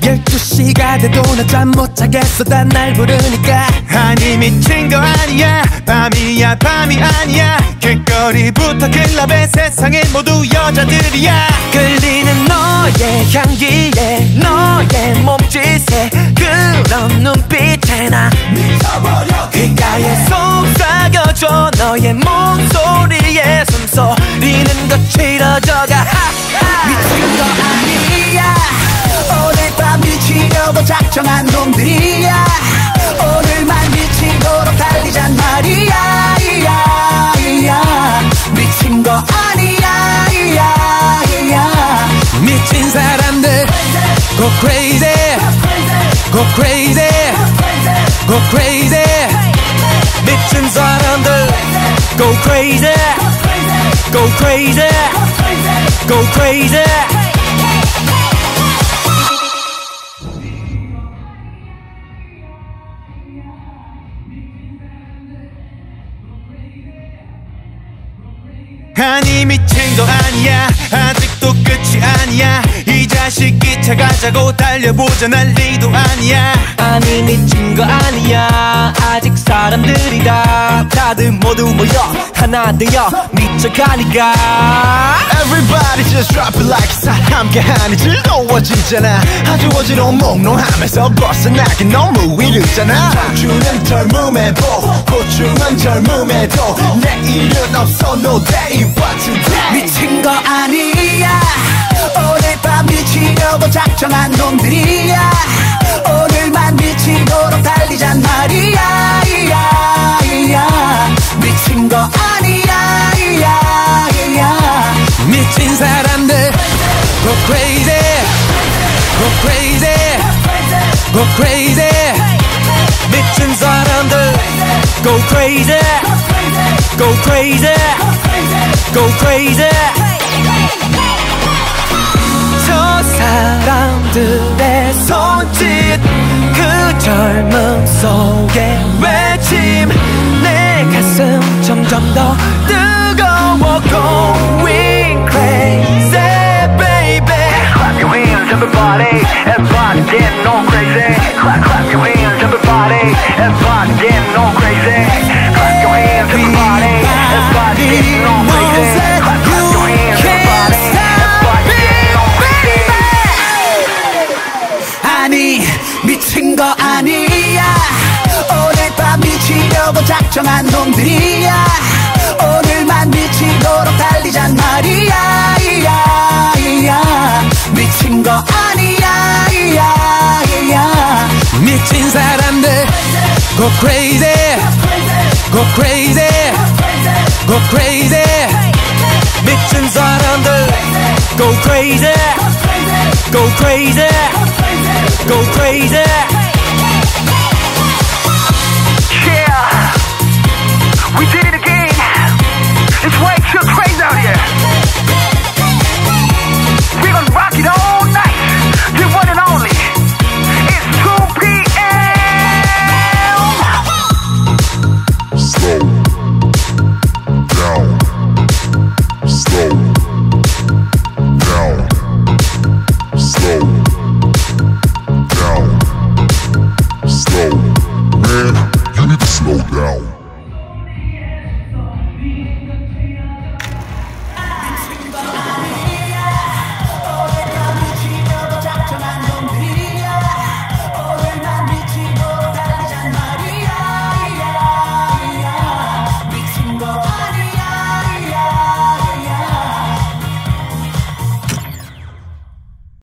12시가 돼도 나 잠 못 자겠어. 난날 부르니까. 아니 미친 거 아니야. 밤이야 밤이 아니야. 길거리부터 클럽에 세상엔 모두 여자들이야. 끌리는 너의 향기에 너의 몸짓에 그런 눈빛에 나 미쳐버려. 귓가에 속삭여줘. 너의 목소리에 숨소리는 거칠어져가 작정한 놈들이야. 오늘만 미치도록 달리잔 말이야. 이야 이야. 미친 거 아니야 이야 이야. 미친 사람들. Go crazy. Go crazy. Go crazy. 미친 사람들. Go crazy. Go crazy. Go crazy 아니 미친 거 아니야. 아직도 끝이 아니야. 이 자식 기차 가자고 달려보자. 난리도 아니야. 아니 미친 거 아니야. 아직 사람들이다. 다들 모두 모여 하나 되어 미쳐가니까. Everybody just drop it like it's hot 함께하니 즐거워지잖아. 아주 어지러운 몽롱하면서 벗어나긴 너무 이르잖아. 주는 젊음에도 고충은 젊음에도 내일은 없어 no day but today 미친 거 아니야. 오늘 밤 미치려고 작정한 놈들이야. 오늘만 미치도록 달리잔 말이야. 이야 이야. 미친 거 아니야 이야 이야. 미친 사람들. Go crazy. Go crazy. Go crazy. 미친 사람들 go crazy go crazy go crazy 저 사람들의 손짓 그 젊음 속의 외침 내 가슴 점점 더 뜨거워 going crazy baby Clap your hands, everybody. Everybody getting all crazy. Clap, clap your hands, everybody. Everybody getting all 미치려고 작정한 놈들이야 오늘만 미치도록 달리잔 말이야 이야 이야 미친 거 아니야 이야 이야 미친 사람들 go crazy. Go crazy. Go crazy. 미친 사람들 go crazy. Go crazy. Go crazy We did it.